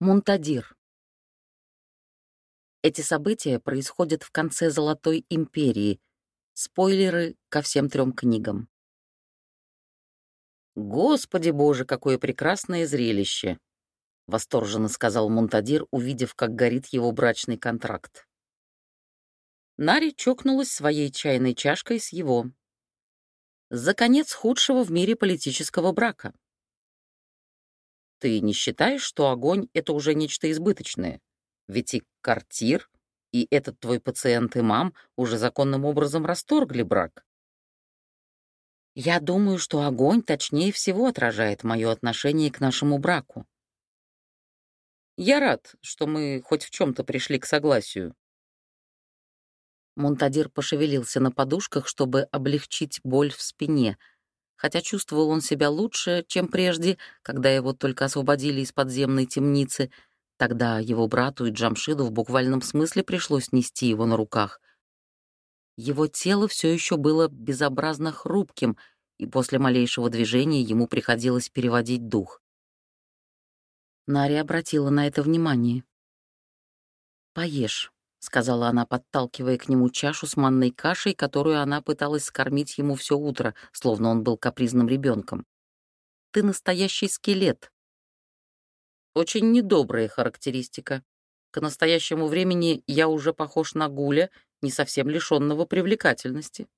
Мунтадир. Эти события происходят в конце Золотой империи. Спойлеры ко всем трем книгам. «Господи боже, какое прекрасное зрелище!» — восторженно сказал Мунтадир, увидев, как горит его брачный контракт. Нари чокнулась своей чайной чашкой с его. За конец худшего в мире политического брака. Ты не считаешь, что огонь — это уже нечто избыточное? Ведь и квартир, и этот твой пациент и мам уже законным образом расторгли брак. Я думаю, что огонь точнее всего отражает мое отношение к нашему браку. Я рад, что мы хоть в чем-то пришли к согласию. Монтадир пошевелился на подушках, чтобы облегчить боль в спине — хотя чувствовал он себя лучше, чем прежде, когда его только освободили из подземной темницы. Тогда его брату и Джамшиду в буквальном смысле пришлось нести его на руках. Его тело все еще было безобразно хрупким, и после малейшего движения ему приходилось переводить дух. Нари обратила на это внимание. «Поешь», — сказала она, подталкивая к нему чашу с манной кашей, которую она пыталась скормить ему все утро, словно он был капризным ребенком. «Ты настоящий скелет». Очень недобрая характеристика. К настоящему времени я уже похож на гуля, не совсем лишенного привлекательности.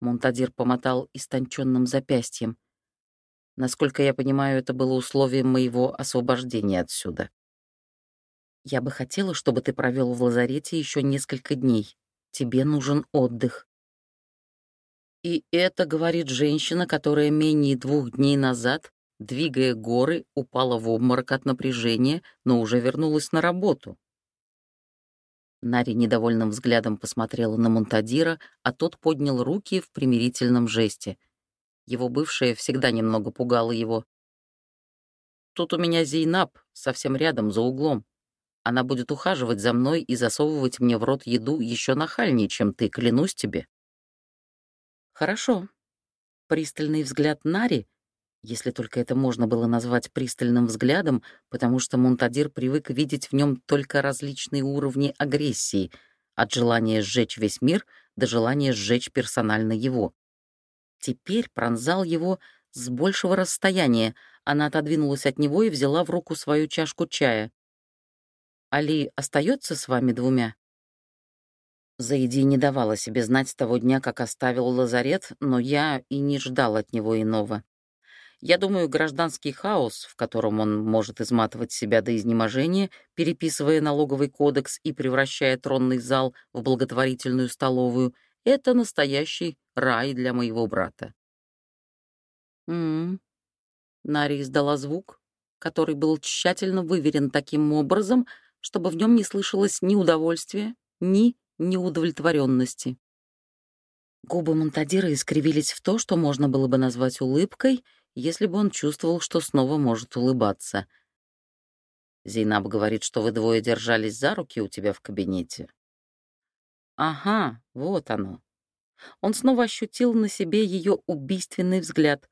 Монтадир помотал истонченным запястьем. Насколько я понимаю, это было условием моего освобождения отсюда. Я бы хотела, чтобы ты провел в лазарете еще несколько дней. Тебе нужен отдых. И это говорит женщина, которая менее двух дней назад, двигая горы, упала в обморок от напряжения, но уже вернулась на работу. Нари недовольным взглядом посмотрела на Монтадира, а тот поднял руки в примирительном жесте. Его бывшая всегда немного пугала его. «Тут у меня Зейнаб, совсем рядом, за углом. Она будет ухаживать за мной и засовывать мне в рот еду еще нахальнее, чем ты, клянусь тебе». «Хорошо». Пристальный взгляд Нари, если только это можно было назвать пристальным взглядом, потому что Монтадир привык видеть в нем только различные уровни агрессии, от желания сжечь весь мир до желания сжечь персонально его. Теперь пронзал его с большего расстояния. Она отодвинулась от него и взяла в руку свою чашку чая. Али остается с вами двумя?» Заиди не давала себе знать с того дня, как оставил лазарет, но я и не ждал от него иного. Я думаю, гражданский хаос, в котором он может изматывать себя до изнеможения, переписывая налоговый кодекс и превращая тронный зал в благотворительную столовую, это настоящий рай для моего брата. «М-м-м», Нари издала звук, который был тщательно выверен таким образом, чтобы в нем не слышалось ни удовольствия, ни неудовлетворенности. Губы Монтадира искривились в то, что можно было бы назвать улыбкой, если бы он чувствовал, что снова может улыбаться. Зейнаб говорит, что вы двое держались за руки у тебя в кабинете. Ага, вот оно. Он снова ощутил на себе ее убийственный взгляд.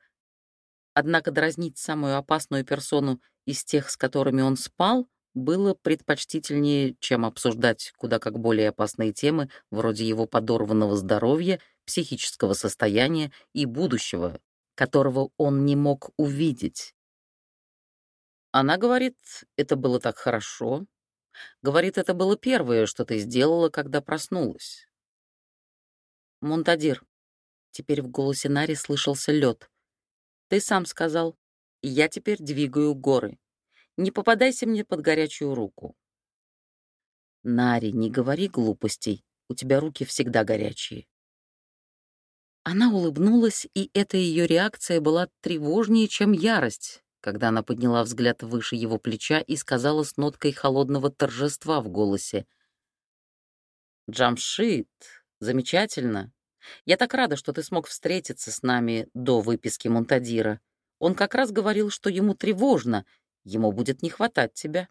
Однако дразнить самую опасную персону из тех, с которыми он спал, было предпочтительнее, чем обсуждать куда как более опасные темы, вроде его подорванного здоровья, психического состояния и будущего, которого он не мог увидеть. Она говорит, это было так хорошо. Говорит, это было первое, что ты сделала, когда проснулась. Монтадир. Теперь в голосе Нари слышался лед. Ты сам сказал, я теперь двигаю горы. Не попадайся мне под горячую руку. Нари, не говори глупостей, у тебя руки всегда горячие. Она улыбнулась, и эта ее реакция была тревожнее, чем ярость, когда она подняла взгляд выше его плеча и сказала с ноткой холодного торжества в голосе. «Джамшит, замечательно. Я так рада, что ты смог встретиться с нами до выписки Монтадира. Он как раз говорил, что ему тревожно, Ему будет не хватать тебя».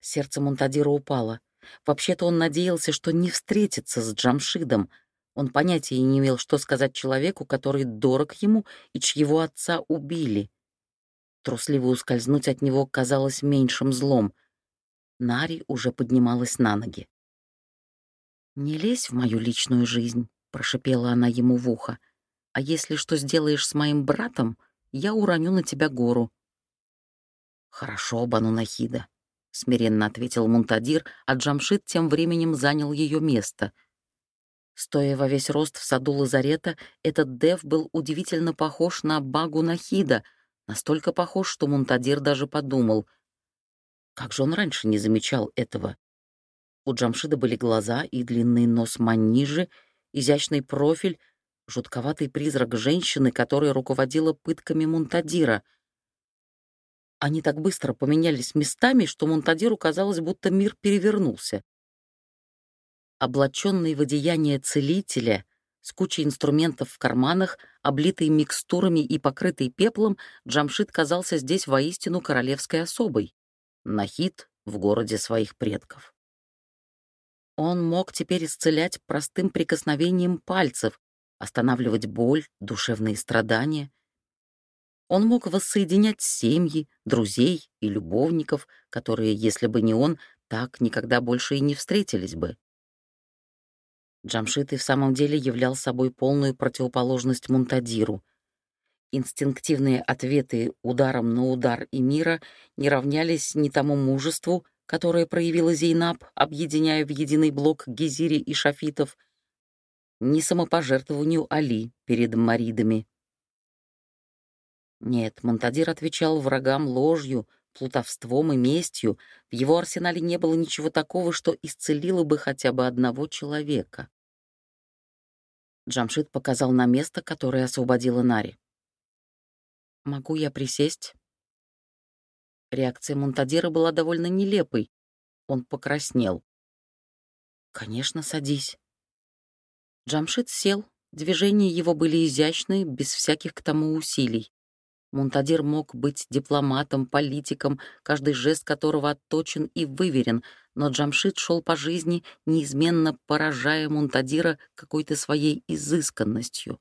Сердце Монтадира упало. Вообще-то он надеялся, что не встретится с Джамшидом. Он понятия не имел, что сказать человеку, который дорог ему и чьего отца убили. Трусливо ускользнуть от него казалось меньшим злом. Нари уже поднималась на ноги. «Не лезь в мою личную жизнь», — прошипела она ему в ухо. «А если что сделаешь с моим братом, я уроню на тебя гору». «Хорошо, Банунахида», — смиренно ответил Мунтадир, а Джамшит тем временем занял ее место. Стоя во весь рост в саду лазарета, этот Дев был удивительно похож на Багу Нахида, настолько похож, что Мунтадир даже подумал. Как же он раньше не замечал этого? У Джамшида были глаза и длинный нос манижи, изящный профиль, жутковатый призрак женщины, которая руководила пытками Мунтадира — они так быстро поменялись местами, что Монтадиру казалось, будто мир перевернулся. Облаченный в одеяние целителя, с кучей инструментов в карманах, облитый микстурами и покрытый пеплом, Джамшит казался здесь воистину королевской особой. Нахид в городе своих предков. Он мог теперь исцелять простым прикосновением пальцев, останавливать боль, душевные страдания, он мог воссоединять семьи, друзей и любовников, которые, если бы не он, так никогда больше и не встретились бы. Джамшит и в самом деле являл собой полную противоположность Мунтадиру. Инстинктивные ответы ударом на удар и мира не равнялись ни тому мужеству, которое проявила Зейнаб, объединяя в единый блок Гизири и Шафитов, ни самопожертвованию Али перед Маридами. Нет, Монтадир отвечал врагам ложью, плутовством и местью. В его арсенале не было ничего такого, что исцелило бы хотя бы одного человека. Джамшит показал на место, которое освободила Нари. «Могу я присесть?» Реакция Монтадира была довольно нелепой. Он покраснел. «Конечно, садись». Джамшит сел. Движения его были изящные, без всяких к тому усилий. Мунтадир мог быть дипломатом, политиком, каждый жест которого отточен и выверен, но Джамшит шел по жизни, неизменно поражая Мунтадира какой-то своей изысканностью.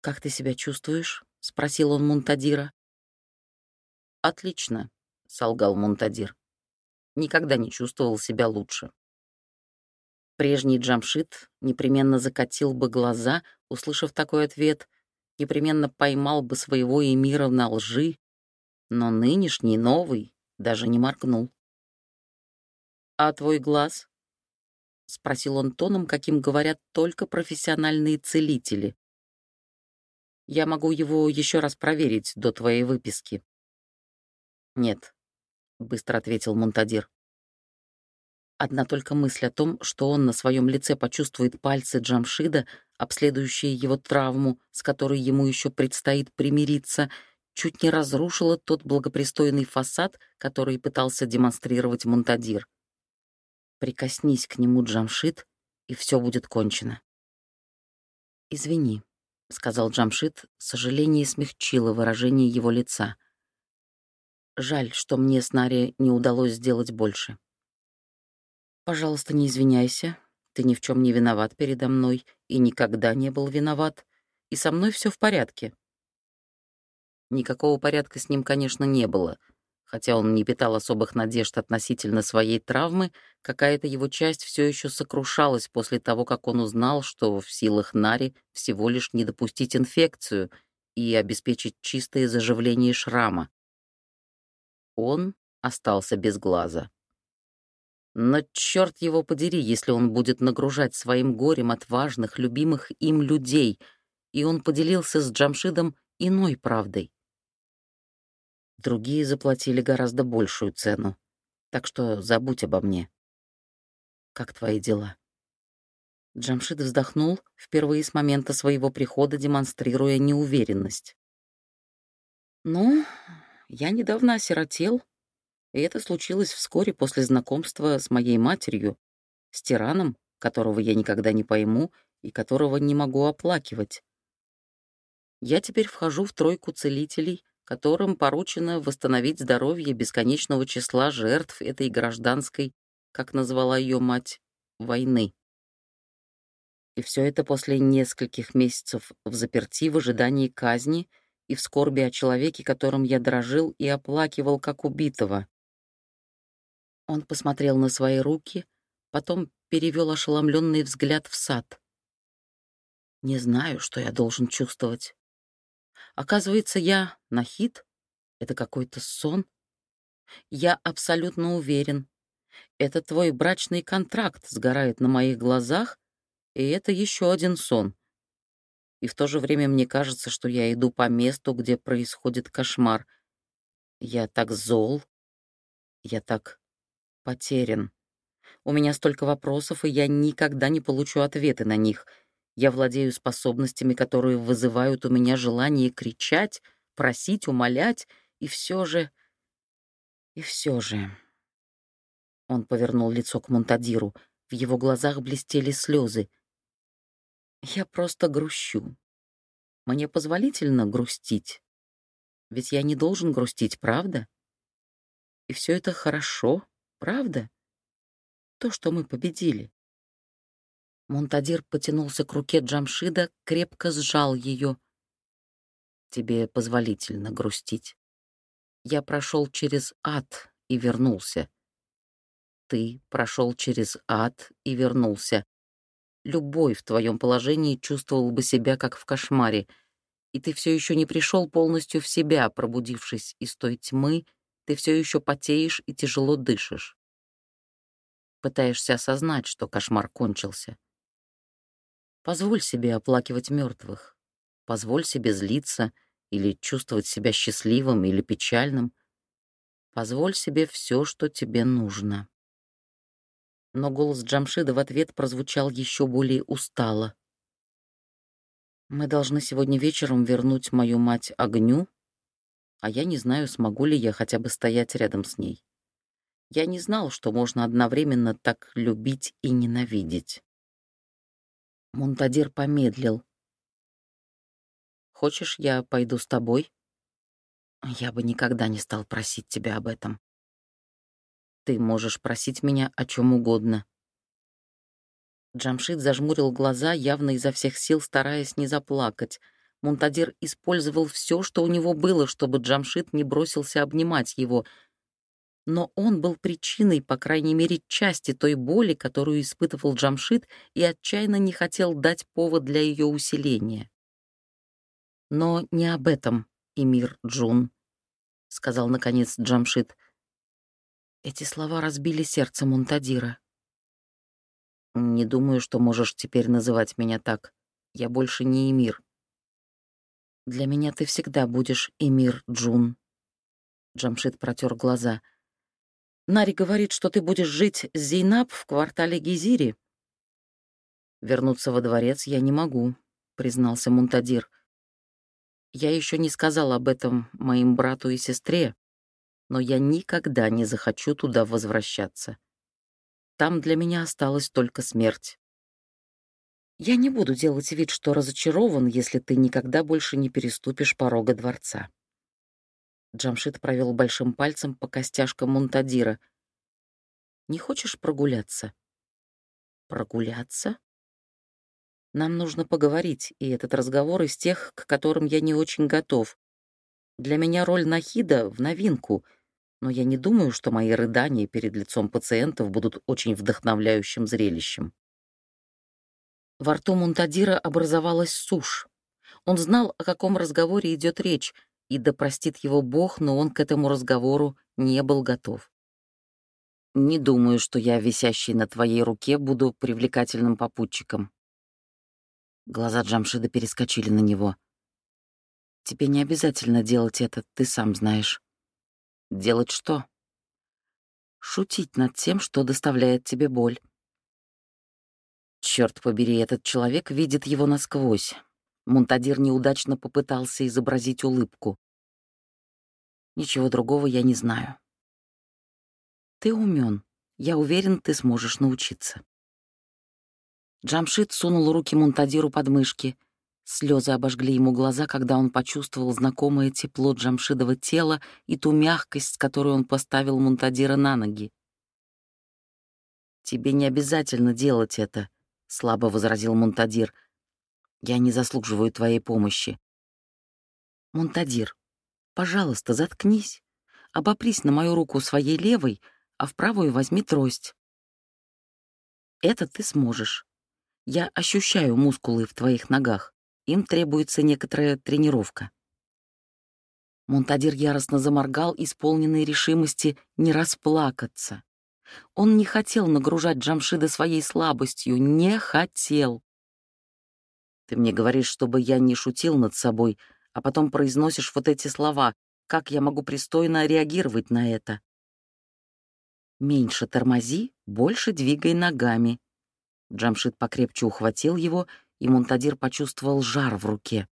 «Как ты себя чувствуешь?» — спросил он Мунтадира. «Отлично», — солгал Мунтадир. «Никогда не чувствовал себя лучше». Прежний Джамшит непременно закатил бы глаза, услышав такой ответ, непременно поймал бы своего эмира на лжи, но нынешний, новый, даже не моргнул. «А твой глаз?» — спросил он тоном, каким говорят только профессиональные целители. «Я могу его еще раз проверить до твоей выписки». «Нет», — быстро ответил Монтадир. Одна только мысль о том, что он на своем лице почувствует пальцы Джамшида, обследующие его травму, с которой ему еще предстоит примириться, чуть не разрушила тот благопристойный фасад, который пытался демонстрировать Монтадир. Прикоснись к нему, Джамшид, и все будет кончено. «Извини», — сказал Джамшид, сожаление смягчило выражение его лица. «Жаль, что мне с Нари не удалось сделать больше». «Пожалуйста, не извиняйся. Ты ни в чем не виноват передо мной и никогда не был виноват. И со мной все в порядке». Никакого порядка с ним, конечно, не было. Хотя он не питал особых надежд относительно своей травмы, какая-то его часть все еще сокрушалась после того, как он узнал, что в силах Нари всего лишь не допустить инфекцию и обеспечить чистое заживление шрама. Он остался без глаза. Но черт его подери, если он будет нагружать своим горем отважных, любимых им людей, и он поделился с Джамшидом иной правдой. Другие заплатили гораздо большую цену, так что забудь обо мне. Как твои дела? Джамшид вздохнул, впервые с момента своего прихода демонстрируя неуверенность. «Ну, я недавно осиротел», и это случилось вскоре после знакомства с моей матерью, с тираном, которого я никогда не пойму и которого не могу оплакивать. Я теперь вхожу в тройку целителей, которым поручено восстановить здоровье бесконечного числа жертв этой гражданской, как назвала ее мать, войны. И все это после нескольких месяцев в заперти в ожидании казни и в скорби о человеке, которым я дрожил и оплакивал как убитого. Он посмотрел на свои руки, потом перевел ошеломленный взгляд в сад. Не знаю, что я должен чувствовать. Оказывается, я нахид? Это какой-то сон? Я абсолютно уверен. Это твой брачный контракт сгорает на моих глазах, и это еще один сон. И в то же время мне кажется, что я иду по месту, где происходит кошмар. Я так зол. Я так потерян. У меня столько вопросов, и я никогда не получу ответы на них. Я владею способностями, которые вызывают у меня желание кричать, просить, умолять, и все же... И все же... Он повернул лицо к Монтадиру. В его глазах блестели слезы. Я просто грущу. Мне позволительно грустить. Ведь я не должен грустить, правда? И все это хорошо, правда? То, что мы победили. Монтадир потянулся к руке Джамшида, крепко сжал ее. Тебе позволительно грустить. Я прошел через ад и вернулся. Ты прошел через ад и вернулся. Любой в твоем положении чувствовал бы себя как в кошмаре, и ты все еще не пришел полностью в себя, пробудившись из той тьмы, ты все еще потеешь и тяжело дышишь. Пытаешься осознать, что кошмар кончился. Позволь себе оплакивать мертвых. Позволь себе злиться или чувствовать себя счастливым или печальным. Позволь себе все, что тебе нужно но голос Джамшида в ответ прозвучал еще более устало. «Мы должны сегодня вечером вернуть мою мать огню, а я не знаю, смогу ли я хотя бы стоять рядом с ней. Я не знал, что можно одновременно так любить и ненавидеть». Мунтадир помедлил. «Хочешь, я пойду с тобой?» «Я бы никогда не стал просить тебя об этом. Ты можешь просить меня о чем угодно». Джамшид зажмурил глаза, явно изо всех сил стараясь не заплакать. Мунтадир использовал все, что у него было, чтобы Джамшид не бросился обнимать его. Но он был причиной, по крайней мере, части той боли, которую испытывал Джамшид, и отчаянно не хотел дать повод для ее усиления. «Но не об этом, Эмир Джун», — сказал, наконец, Джамшид. Эти слова разбили сердце Мунтадира. «Не думаю, что можешь теперь называть меня так. Я больше не Эмир». «Для меня ты всегда будешь Эмир Джун». Джамшит протер глаза. «Нари говорит, что ты будешь жить с Зейнаб в квартале Гизири». «Вернуться во дворец я не могу», — признался Мунтадир. «Я еще не сказал об этом моим брату и сестре, но я никогда не захочу туда возвращаться. Там для меня осталась только смерть. Я не буду делать вид, что разочарован, если ты никогда больше не переступишь порога дворца. Джамшит провел большим пальцем по костяшкам Мунтадира. «Не хочешь прогуляться?» «Прогуляться?» «Нам нужно поговорить, и этот разговор из тех, к которым я не очень готов. Для меня роль Нахида в новинку, но я не думаю, что мои рыдания перед лицом пациентов будут очень вдохновляющим зрелищем. Во рту Мунтадира образовалась сушь. Он знал, о каком разговоре идет речь, и да простит его Бог, но он к этому разговору не был готов. «Не думаю, что я, висящий на твоей руке, буду привлекательным попутчиком». Глаза Джамшида перескочили на него. Тебе не обязательно делать это, ты сам знаешь. Делать что? Шутить над тем, что доставляет тебе боль. Черт побери, этот человек видит его насквозь. Мунтадир неудачно попытался изобразить улыбку. Ничего другого я не знаю. Ты умен. Я уверен, ты сможешь научиться. Джамшит сунул руки Мунтадиру под мышки. Слезы обожгли ему глаза, когда он почувствовал знакомое тепло Джамшидова тела и ту мягкость, с которой он поставил Мунтадира на ноги. «Тебе не обязательно делать это», — слабо возразил Мунтадир. «Я не заслуживаю твоей помощи». «Монтадир, пожалуйста, заткнись. Обопрись на мою руку своей левой, а в правую возьми трость. Это ты сможешь. Я ощущаю мускулы в твоих ногах. Им требуется некоторая тренировка. Монтадир яростно заморгал, исполненный решимости не расплакаться. Он не хотел нагружать Джамшида своей слабостью, не хотел. Ты мне говоришь, чтобы я не шутил над собой, а потом произносишь вот эти слова. Как я могу пристойно реагировать на это? Меньше тормози, больше двигай ногами. Джамшит покрепче ухватил его, и Монтадир почувствовал жар в руке.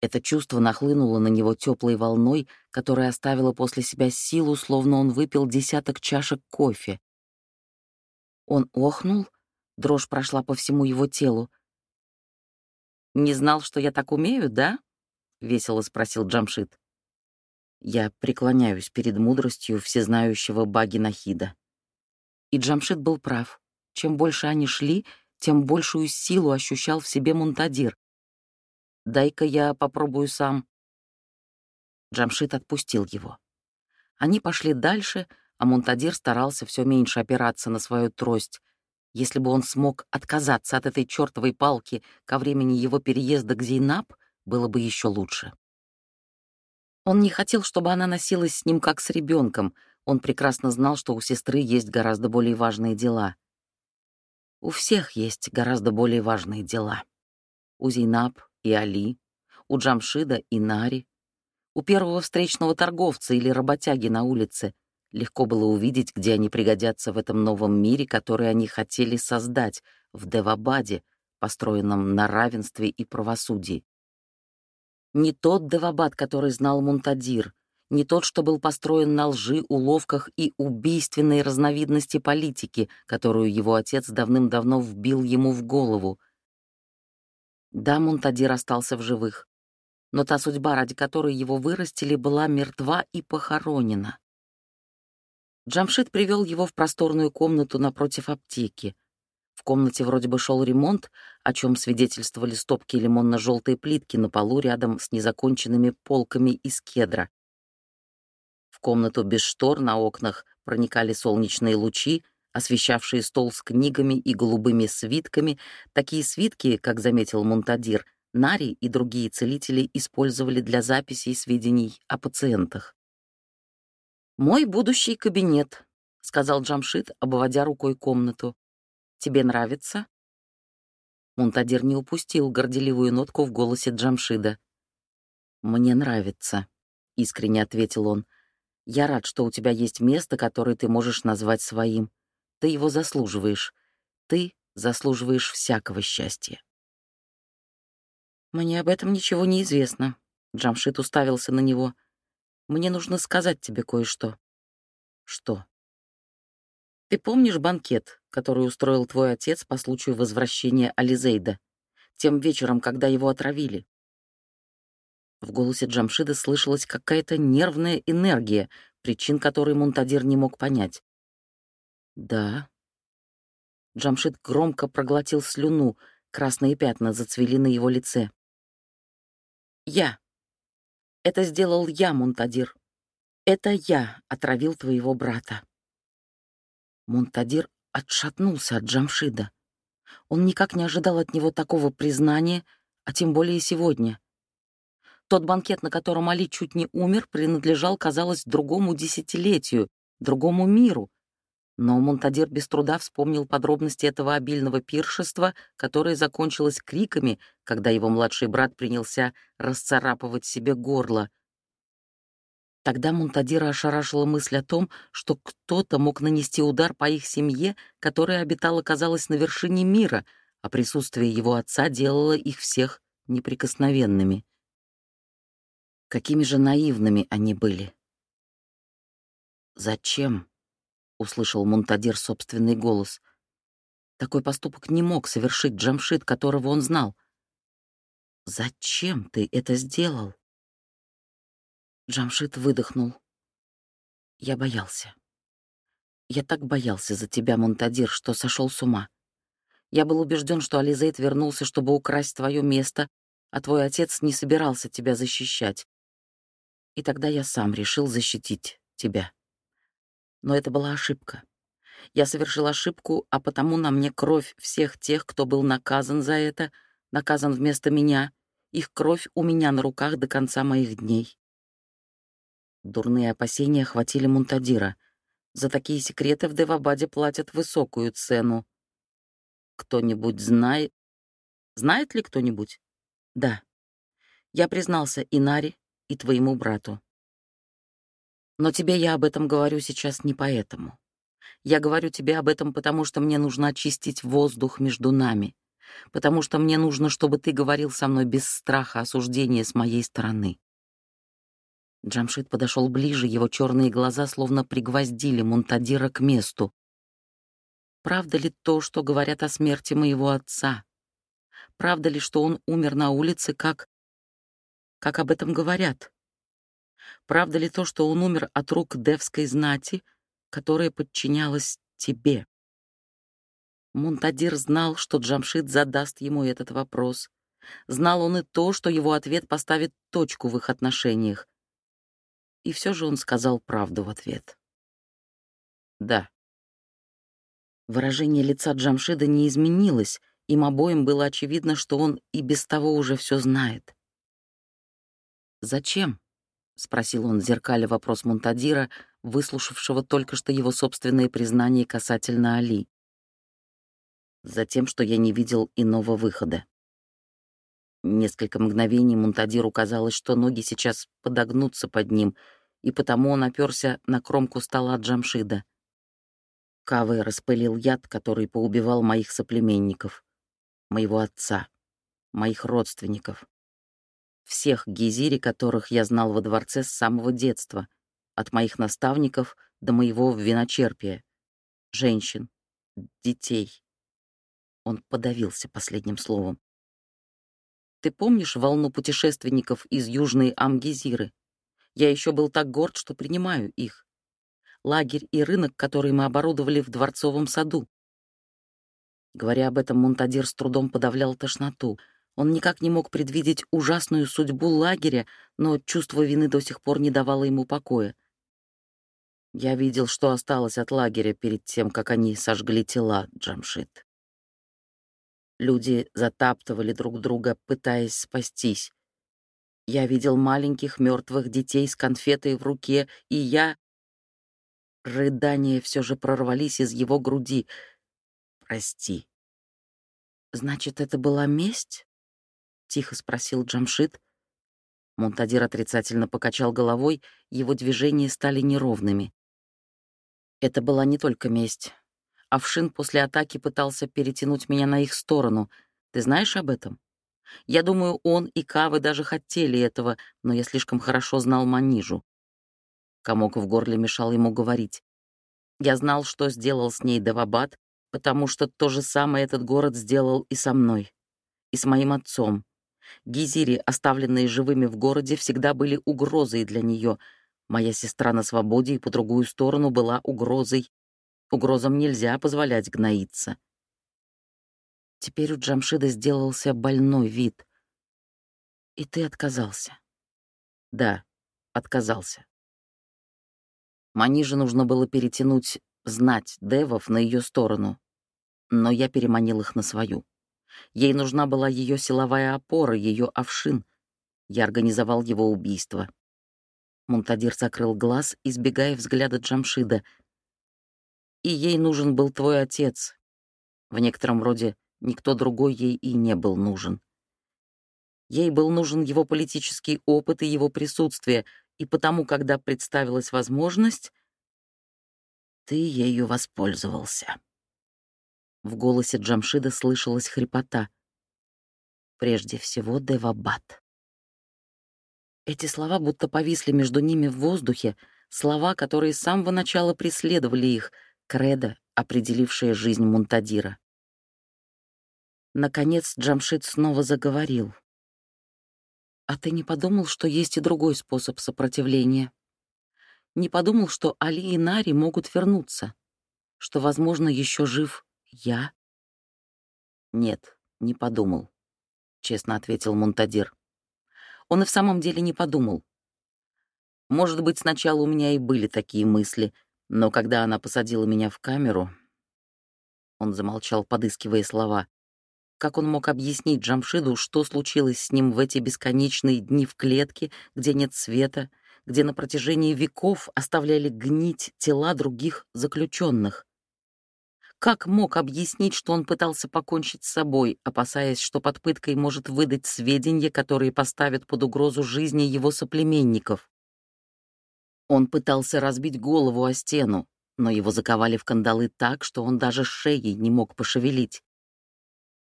Это чувство нахлынуло на него теплой волной, которая оставила после себя силу, словно он выпил десяток чашек кофе. Он охнул, дрожь прошла по всему его телу. «Не знал, что я так умею, да?» — весело спросил Джамшит. Я преклоняюсь перед мудростью всезнающего Баги Нахида. И Джамшит был прав. Чем больше они шли, тем большую силу ощущал в себе Мунтадир. «Дай-ка я попробую сам». Джамшит отпустил его. Они пошли дальше, а Мунтадир старался все меньше опираться на свою трость. Если бы он смог отказаться от этой чертовой палки ко времени его переезда к Зейнаб, было бы еще лучше. Он не хотел, чтобы она носилась с ним как с ребенком. Он прекрасно знал, что у сестры есть гораздо более важные дела. У всех есть гораздо более важные дела. У Зейнаб и Али, у Джамшида и Нари, у первого встречного торговца или работяги на улице. Легко было увидеть, где они пригодятся в этом новом мире, который они хотели создать, в Девабаде, построенном на равенстве и правосудии. Не тот Девабад, который знал Мунтадир, не тот, что был построен на лжи, уловках и убийственной разновидности политики, которую его отец давным-давно вбил ему в голову. Да, Мунтадир остался в живых, но та судьба, ради которой его вырастили, была мертва и похоронена. Джамшит привел его в просторную комнату напротив аптеки. В комнате вроде бы шел ремонт, о чем свидетельствовали стопки лимонно-желтой плитки на полу рядом с незаконченными полками из кедра. В комнату без штор на окнах проникали солнечные лучи, освещавшие стол с книгами и голубыми свитками. Такие свитки, как заметил Мунтадир, Нари и другие целители использовали для записей сведений о пациентах. «Мой будущий кабинет», — сказал Джамшит, обводя рукой комнату. Тебе нравится?» Мунтадир не упустил горделивую нотку в голосе Джамшида. «Мне нравится», — искренне ответил он. «Я рад, что у тебя есть место, которое ты можешь назвать своим. Ты его заслуживаешь. Ты заслуживаешь всякого счастья». «Мне об этом ничего не известно», — Джамшит уставился на него. «Мне нужно сказать тебе кое-что». «Что?» Ты помнишь банкет, который устроил твой отец по случаю возвращения Ализейда, тем вечером, когда его отравили?» В голосе Джамшида слышалась какая-то нервная энергия, причин которой Мунтадир не мог понять. «Да». Джамшид громко проглотил слюну, красные пятна зацвели на его лице. «Я. Это сделал я, Мунтадир. Это я отравил твоего брата». Мунтадир отшатнулся от Джамшида. Он никак не ожидал от него такого признания, а тем более сегодня. Тот банкет, на котором Али чуть не умер, принадлежал, казалось, другому десятилетию, другому миру. Но Мунтадир без труда вспомнил подробности этого обильного пиршества, которое закончилось криками, когда его младший брат принялся расцарапывать себе горло — Тогда Мунтадира ошарашила мысль о том, что кто-то мог нанести удар по их семье, которая обитала, казалось, на вершине мира, а присутствие его отца делало их всех неприкосновенными. Какими же наивными они были. «Зачем?» — услышал Мунтадир собственный голос. Такой поступок не мог совершить Джамшит, которого он знал. «Зачем ты это сделал?» Джамшит выдохнул. Я боялся. Я так боялся за тебя, Монтадир, что сошел с ума. Я был убежден, что Ализейд вернулся, чтобы украсть твое место, а твой отец не собирался тебя защищать. И тогда я сам решил защитить тебя. Но это была ошибка. Я совершил ошибку, а потому на мне кровь всех тех, кто был наказан за это, наказан вместо меня. Их кровь у меня на руках до конца моих дней. Дурные опасения хватили Мунтадира. За такие секреты в Девабаде платят высокую цену. Кто-нибудь знает... Знает ли кто-нибудь? Да. Я признался и Наре, и твоему брату. Но тебе я об этом говорю сейчас не поэтому. Я говорю тебе об этом, потому что мне нужно очистить воздух между нами, потому что мне нужно, чтобы ты говорил со мной без страха осуждения с моей стороны. Джамшит подошел ближе, его черные глаза словно пригвоздили Мунтадира к месту. Правда ли то, что говорят о смерти моего отца? Правда ли, что он умер на улице, как... как об этом говорят? Правда ли то, что он умер от рук девской знати, которая подчинялась тебе? Мунтадир знал, что Джамшит задаст ему этот вопрос. Знал он и то, что его ответ поставит точку в их отношениях. И все же он сказал правду в ответ. «Да». Выражение лица Джамшида не изменилось, им обоим было очевидно, что он и без того уже все знает. «Зачем?» — спросил он, зеркаля вопрос Мунтадира, выслушавшего только что его собственные признания касательно Али. «Затем, что я не видел иного выхода». Несколько мгновений Мунтадиру казалось, что ноги сейчас подогнутся под ним, и потому он оперся на кромку стола Джамшида. Кавы распылил яд, который поубивал моих соплеменников, моего отца, моих родственников, всех гизири, которых я знал во дворце с самого детства, от моих наставников до моего виночерпия, женщин, детей. Он подавился последним словом. Ты помнишь волну путешественников из Южной Амгизиры? Я еще был так горд, что принимаю их. Лагерь и рынок, который мы оборудовали в дворцовом саду. Говоря об этом, Мунтадир с трудом подавлял тошноту. Он никак не мог предвидеть ужасную судьбу лагеря, но чувство вины до сих пор не давало ему покоя. Я видел, что осталось от лагеря перед тем, как они сожгли тела, Джамшит. Люди затаптывали друг друга, пытаясь спастись. Я видел маленьких мертвых детей с конфетой в руке, и я... Рыдания все же прорвались из его груди. «Прости». «Значит, это была месть?» — тихо спросил Джамшит. Монтадир отрицательно покачал головой, его движения стали неровными. Это была не только месть. Авшин после атаки пытался перетянуть меня на их сторону. Ты знаешь об этом? Я думаю, он и Кавы даже хотели этого, но я слишком хорошо знал Манижу. Комок в горле мешал ему говорить. Я знал, что сделал с ней Давабад, потому что то же самое этот город сделал и со мной, и с моим отцом. Гизири, оставленные живыми в городе, всегда были угрозой для нее. Моя сестра на свободе и по другую сторону была угрозой Угрозам нельзя позволять гноиться. Теперь у Джамшида сделался больной вид. И ты отказался. Да, отказался. Маниже нужно было перетянуть знать девов на ее сторону, но я переманил их на свою. Ей нужна была ее силовая опора, ее овшин. Я организовал его убийство. Мунтадир закрыл глаз, избегая взгляда Джамшида — и ей нужен был твой отец. В некотором роде никто другой ей и не был нужен. Ей был нужен его политический опыт и его присутствие, и потому, когда представилась возможность, ты ею воспользовался. В голосе Джамшида слышалась хрипота. Прежде всего, Девабад. Эти слова будто повисли между ними в воздухе, слова, которые с самого начала преследовали их — кредо, определившее жизнь Мунтадира. Наконец Джамшит снова заговорил. «А ты не подумал, что есть и другой способ сопротивления? Не подумал, что Али и Нари могут вернуться? Что, возможно, еще жив я?» «Нет, не подумал. — честно ответил Мунтадир. Он и в самом деле не подумал. Может быть, сначала у меня и были такие мысли, но когда она посадила меня в камеру... Он замолчал, подыскивая слова. Как он мог объяснить Джамшиду, что случилось с ним в эти бесконечные дни в клетке, где нет света, где на протяжении веков оставляли гнить тела других заключенных? Как мог объяснить, что он пытался покончить с собой, опасаясь, что под пыткой может выдать сведения, которые поставят под угрозу жизни его соплеменников? Он пытался разбить голову о стену, но его заковали в кандалы так, что он даже шеей не мог пошевелить.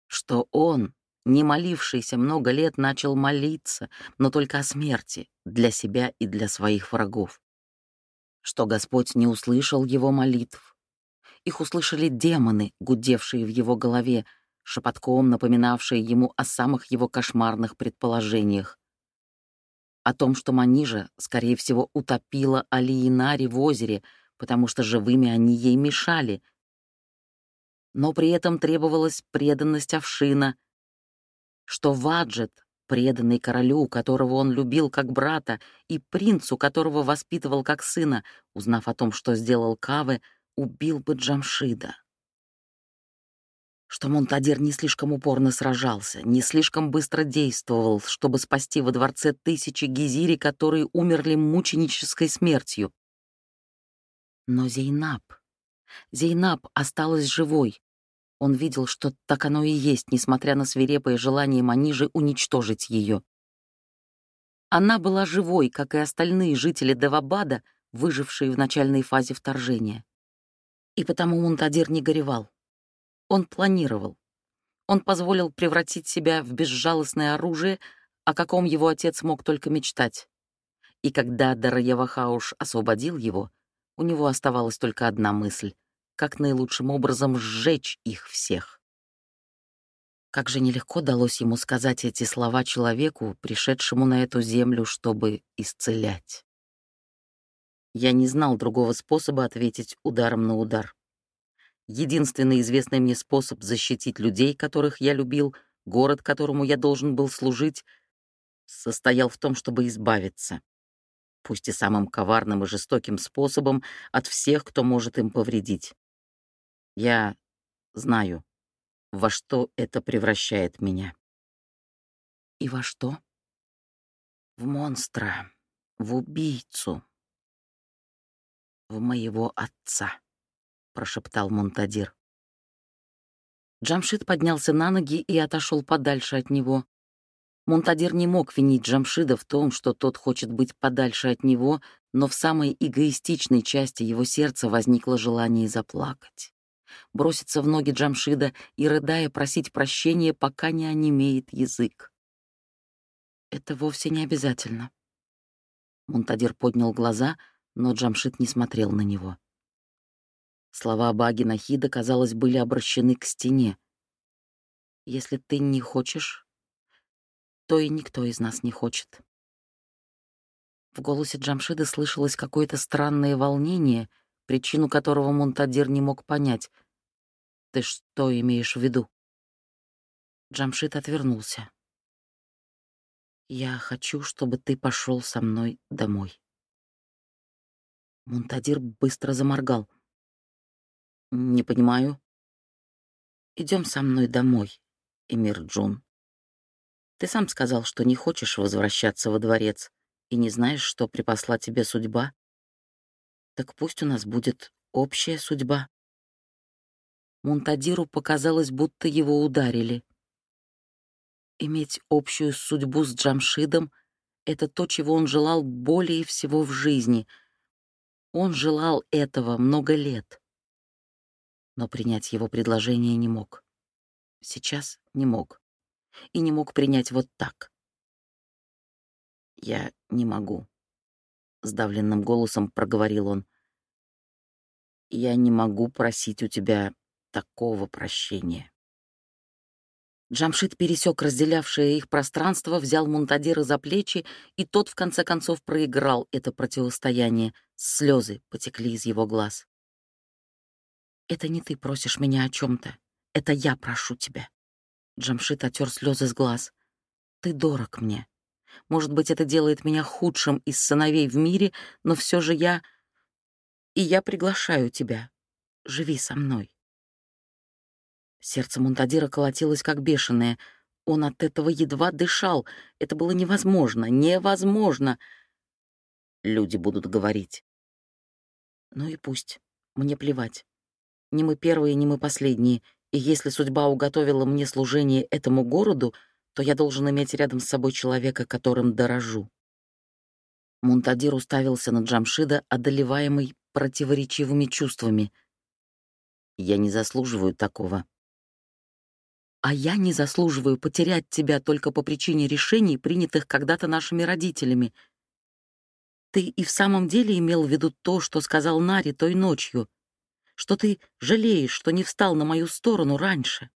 Что он, не молившийся много лет, начал молиться, но только о смерти, для себя и для своих врагов. Что Господь не услышал его молитв, их услышали демоны, гудевшие в его голове, шепотком напоминавшие ему о самых его кошмарных предположениях. О том, что Манижа, скорее всего, утопила Алиинари в озере, потому что живыми они ей мешали. Но при этом требовалась преданность Овшина, что Ваджет, преданный королю, которого он любил как брата, и принцу, которого воспитывал как сына, узнав о том, что сделал Каве, убил бы Джамшида. Что Монтадир не слишком упорно сражался, не слишком быстро действовал, чтобы спасти во дворце тысячи гизири, которые умерли мученической смертью. Но Зейнаб... Зейнаб осталась живой. Он видел, что так оно и есть, несмотря на свирепое желание Манижи уничтожить ее. Она была живой, как и остальные жители Девабада, выжившие в начальной фазе вторжения. И потому Мунтадир не горевал. Он планировал. Он позволил превратить себя в безжалостное оружие, о каком его отец мог только мечтать. И когда Дарьявахауш освободил его, у него оставалась только одна мысль — как наилучшим образом сжечь их всех. Как же нелегко далось ему сказать эти слова человеку, пришедшему на эту землю, чтобы исцелять. Я не знал другого способа ответить ударом на удар. Единственный известный мне способ защитить людей, которых я любил, город, которому я должен был служить, состоял в том, чтобы избавиться, пусть и самым коварным и жестоким способом, от всех, кто может им повредить. Я знаю, во что это превращает меня. И во что? В монстра, в убийцу в моего отца», — прошептал Монтадир. Джамшид поднялся на ноги и отошел подальше от него. Монтадир не мог винить Джамшида в том, что тот хочет быть подальше от него, но в самой эгоистичной части его сердца возникло желание заплакать. Броситься в ноги Джамшида и, рыдая, просить прощения, пока не онемеет язык. Это вовсе не обязательно. Монтадир поднял глаза — но Джамшит не смотрел на него. Слова Баги Нахида, казалось, были обращены к стене. «Если ты не хочешь, то и никто из нас не хочет». В голосе Джамшида слышалось какое-то странное волнение, причину которого Монтадир не мог понять. «Ты что имеешь в виду?» Джамшид отвернулся. «Я хочу, чтобы ты пошел со мной домой». Мунтадир быстро заморгал. «Не понимаю». Идем со мной домой, Эмир Джун. Ты сам сказал, что не хочешь возвращаться во дворец и не знаешь, что припасла тебе судьба. Так пусть у нас будет общая судьба». Мунтадиру показалось, будто его ударили. Иметь общую судьбу с Джамшидом — это то, чего он желал более всего в жизни — он желал этого много лет, но принять его предложение не мог. Сейчас не мог. И не мог принять вот так. «Я не могу», — сдавленным голосом проговорил он. «Я не могу просить у тебя такого прощения». Джамшит пересек разделявшее их пространство, взял Мунтадира за плечи, и тот в конце концов проиграл это противостояние. Слезы потекли из его глаз. «Это не ты просишь меня о чем то это я прошу тебя». Джамшит отер слезы с глаз. Ты дорог мне. Может быть, это делает меня худшим из сыновей в мире, но все же я... И я приглашаю тебя. Живи со мной. Сердце Мунтадира колотилось как бешеное. Он от этого едва дышал. Это было невозможно, невозможно. Люди будут говорить. Ну и пусть. Мне плевать. Не мы первые, не мы последние. И если судьба уготовила мне служение этому городу, то я должен иметь рядом с собой человека, которым дорожу. Мунтадир уставился на Джамшида, одолеваемый противоречивыми чувствами. «Я не заслуживаю такого». «А я не заслуживаю потерять тебя только по причине решений, принятых когда-то нашими родителями. Ты и в самом деле имел в виду то, что сказал Нари той ночью, что ты жалеешь, что не встал на мою сторону раньше?»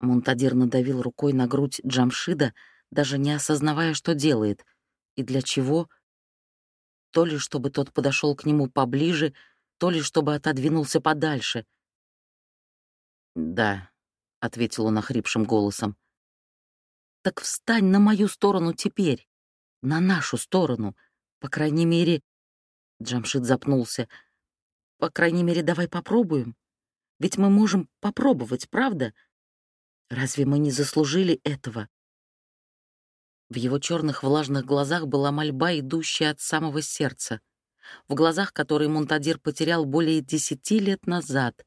Мунтадир надавил рукой на грудь Джамшида, даже не осознавая, что делает, и для чего. То ли чтобы тот подошел к нему поближе, то ли чтобы отодвинулся подальше. «Да», — ответил он охрипшим голосом. «Так встань на мою сторону теперь, на нашу сторону, по крайней мере...» Джамшид запнулся. «По крайней мере, давай попробуем. Ведь мы можем попробовать, правда?» Разве мы не заслужили этого? В его черных влажных глазах была мольба, идущая от самого сердца. В глазах, которые Мунтадир потерял более десяти лет назад.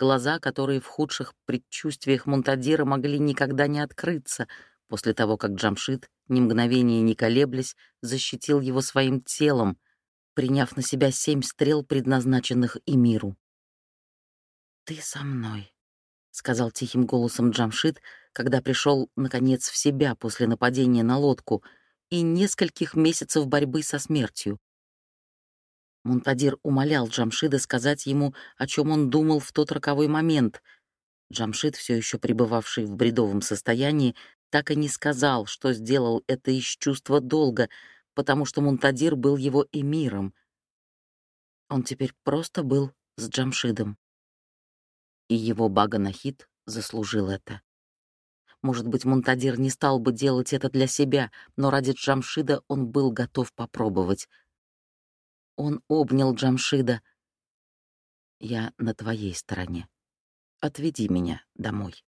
Глаза, которые в худших предчувствиях Мунтадира могли никогда не открыться, после того, как Джамшит, ни мгновения не колеблясь, защитил его своим телом, приняв на себя семь стрел, предназначенных и миру. «Ты со мной», сказал тихим голосом Джамшит, когда пришел, наконец, в себя после нападения на лодку и нескольких месяцев борьбы со смертью. Мунтадир умолял Джамшида сказать ему, о чем он думал в тот роковой момент. Джамшид, все еще пребывавший в бредовом состоянии, так и не сказал, что сделал это из чувства долга, потому что Мунтадир был его эмиром. Он теперь просто был с Джамшидом и его Баганахит заслужил это. Может быть, Мунтадир не стал бы делать это для себя, но ради Джамшида он был готов попробовать. Он обнял Джамшида. «Я на твоей стороне. Отведи меня домой».